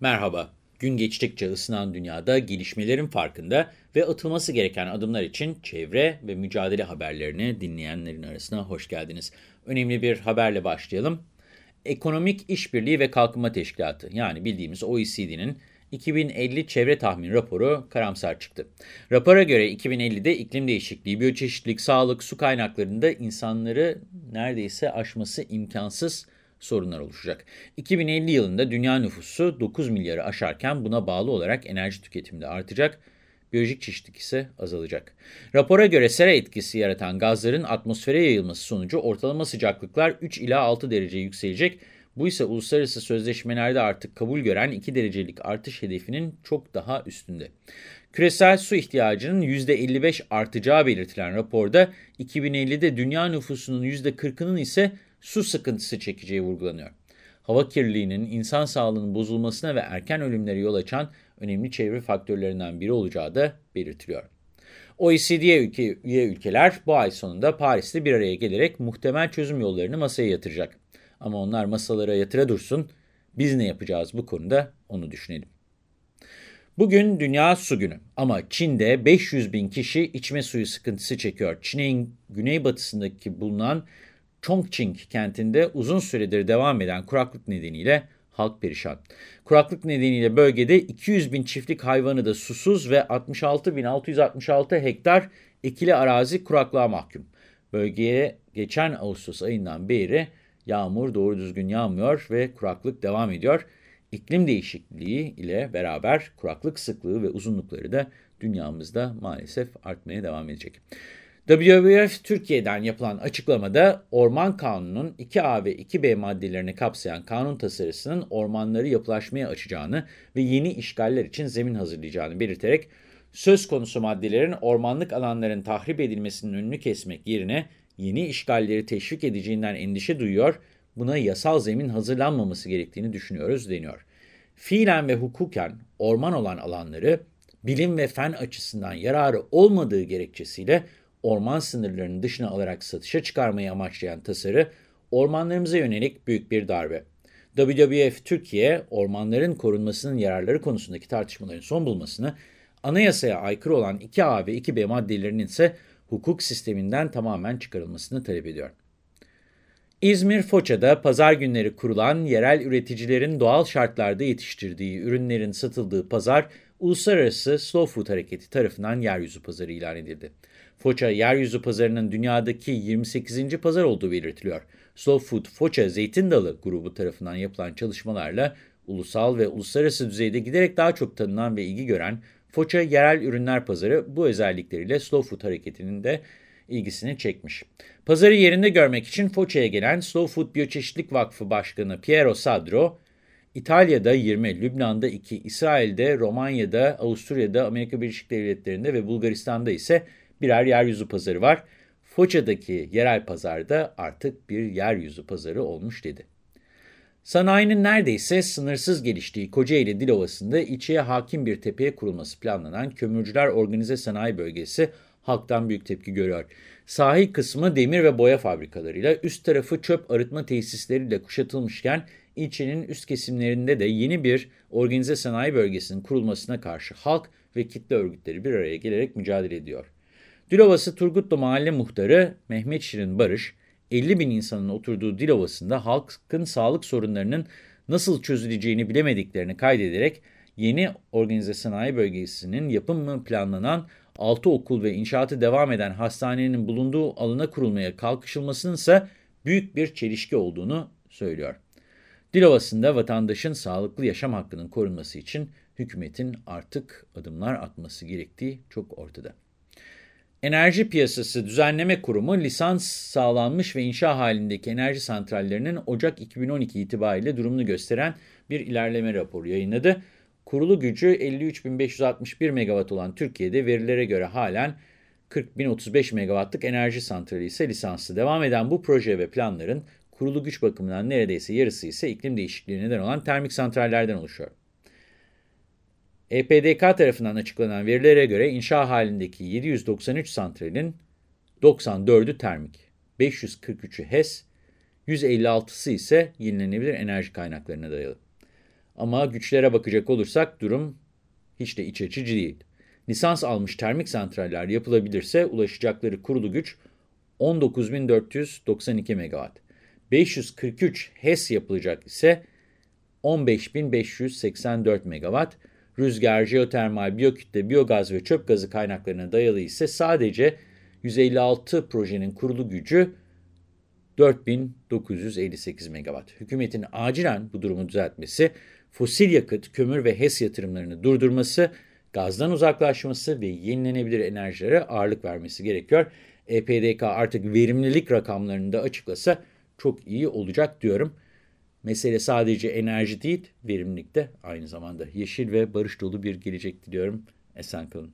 Merhaba. Gün geçtikçe ısınan dünyada gelişmelerin farkında ve atılması gereken adımlar için çevre ve mücadele haberlerini dinleyenlerin arasına hoş geldiniz. Önemli bir haberle başlayalım. Ekonomik İşbirliği ve Kalkınma Teşkilatı yani bildiğimiz OECD'nin 2050 çevre tahmin raporu karamsar çıktı. Rapora göre 2050'de iklim değişikliği, biyoçeşitlilik, sağlık, su kaynaklarında insanları neredeyse aşması imkansız sorunlar oluşacak. 2050 yılında dünya nüfusu 9 milyarı aşarken buna bağlı olarak enerji tüketimi de artacak, biyolojik çeşitlilik ise azalacak. Rapora göre sera etkisi yaratan gazların atmosfere yayılması sonucu ortalama sıcaklıklar 3 ila 6 derece yükselecek. Bu ise uluslararası sözleşmelerde artık kabul gören 2 derecelik artış hedefinin çok daha üstünde. Küresel su ihtiyacının %55 artacağı belirtilen raporda 2050'de dünya nüfusunun %40'ının ise su sıkıntısı çekeceği vurgulanıyor. Hava kirliliğinin insan sağlığının bozulmasına ve erken ölümlere yol açan önemli çevre faktörlerinden biri olacağı da belirtiliyor. OECD'ye ülke, üye ülkeler bu ay sonunda Paris'te bir araya gelerek muhtemel çözüm yollarını masaya yatıracak. Ama onlar masalara yatıra dursun, biz ne yapacağız bu konuda onu düşünelim. Bugün Dünya Su Günü ama Çin'de 500 bin kişi içme suyu sıkıntısı çekiyor. Çin'in güneybatısındaki bulunan Chongqing kentinde uzun süredir devam eden kuraklık nedeniyle halk perişan. Kuraklık nedeniyle bölgede 200 bin çiftlik hayvanı da susuz ve 66.666 hektar ekili arazi kuraklığa mahkum. Bölgeye geçen Ağustos ayından beri yağmur doğru düzgün yağmıyor ve kuraklık devam ediyor. İklim değişikliği ile beraber kuraklık sıklığı ve uzunlukları da dünyamızda maalesef artmaya devam edecek. WWF Türkiye'den yapılan açıklamada Orman Kanunu'nun 2A ve 2B maddelerini kapsayan kanun tasarısının ormanları yapılaşmaya açacağını ve yeni işgaller için zemin hazırlayacağını belirterek söz konusu maddelerin ormanlık alanların tahrip edilmesinin önünü kesmek yerine yeni işgalleri teşvik edeceğinden endişe duyuyor, buna yasal zemin hazırlanmaması gerektiğini düşünüyoruz deniyor. Fiilen ve hukuken orman olan alanları bilim ve fen açısından yararı olmadığı gerekçesiyle orman sınırlarının dışına alarak satışa çıkarmayı amaçlayan tasarı, ormanlarımıza yönelik büyük bir darbe. WWF Türkiye, ormanların korunmasının yararları konusundaki tartışmaların son bulmasını, anayasaya aykırı olan 2A ve 2B maddelerinin ise hukuk sisteminden tamamen çıkarılmasını talep ediyor. İzmir Foça'da pazar günleri kurulan yerel üreticilerin doğal şartlarda yetiştirdiği ürünlerin satıldığı pazar, Uluslararası Slow Food Hareketi tarafından yeryüzü pazarı ilan edildi. Foça yeryüzü pazarının dünyadaki 28. pazar olduğu belirtiliyor. Slow Food Foça Zeytin Dalı grubu tarafından yapılan çalışmalarla ulusal ve uluslararası düzeyde giderek daha çok tanınan ve ilgi gören Foça Yerel Ürünler Pazarı bu özellikleriyle Slow Food hareketinin de ilgisini çekmiş. Pazarı yerinde görmek için Foça'ya gelen Slow Food Biyoçeşitlik Vakfı Başkanı Piero Sadro, İtalya'da 20, Lübnan'da 2, İsrail'de, Romanya'da, Avusturya'da, Amerika Birleşik Devletleri'nde ve Bulgaristan'da ise birer yeryüzü pazarı var. Foça'daki yerel pazarda artık bir yeryüzü pazarı olmuş dedi. Sanayinin neredeyse sınırsız geliştiği Kocaeli Dilovası'nda içeye hakim bir tepeye kurulması planlanan Kömürcüler Organize Sanayi Bölgesi halktan büyük tepki görüyor. Sahil kısmı demir ve boya fabrikalarıyla, üst tarafı çöp arıtma tesisleriyle kuşatılmışken ilçenin üst kesimlerinde de yeni bir organize sanayi bölgesinin kurulmasına karşı halk ve kitle örgütleri bir araya gelerek mücadele ediyor. Dilovası Turgutlu Mahalle Muhtarı Mehmet Şirin Barış, 50 bin insanın oturduğu Dilovası'nda halkın sağlık sorunlarının nasıl çözüleceğini bilemediklerini kaydederek yeni organize sanayi bölgesinin yapımı planlanan 6 okul ve inşaatı devam eden hastanenin bulunduğu alana kurulmaya kalkışılmasının ise büyük bir çelişki olduğunu söylüyor. Dilovası'nda vatandaşın sağlıklı yaşam hakkının korunması için hükümetin artık adımlar atması gerektiği çok ortada. Enerji Piyasası Düzenleme Kurumu lisans sağlanmış ve inşa halindeki enerji santrallerinin Ocak 2012 itibariyle durumunu gösteren bir ilerleme raporu yayınladı. Kurulu gücü 53.561 megawatt olan Türkiye'de verilere göre halen 40.035 megawattlık enerji santrali ise lisanslı. Devam eden bu proje ve planların kurulu güç bakımından neredeyse yarısı ise iklim değişikliği neden olan termik santrallerden oluşuyor. EPDK tarafından açıklanan verilere göre inşa halindeki 793 santralin 94'ü termik, 543'ü HES, 156'sı ise yenilenebilir enerji kaynaklarına dayalı. Ama güçlere bakacak olursak durum hiç de iç açıcı değil. Lisans almış termik santraller yapılabilirse ulaşacakları kurulu güç 19.492 MW. 543 HES yapılacak ise 15.584 MW. Rüzgar, jeotermal, biyokütle, biyogaz ve çöp gazı kaynaklarına dayalı ise sadece 156 projenin kurulu gücü 4958 MW. Hükümetin acilen bu durumu düzeltmesi, fosil yakıt, kömür ve HES yatırımlarını durdurması, gazdan uzaklaşması ve yenilenebilir enerjilere ağırlık vermesi gerekiyor. EPDK artık verimlilik rakamlarını da açıklasa çok iyi olacak diyorum. Mesele sadece enerji değil, verimlilik de aynı zamanda. Yeşil ve barış dolu bir gelecek diliyorum. Esen kalın.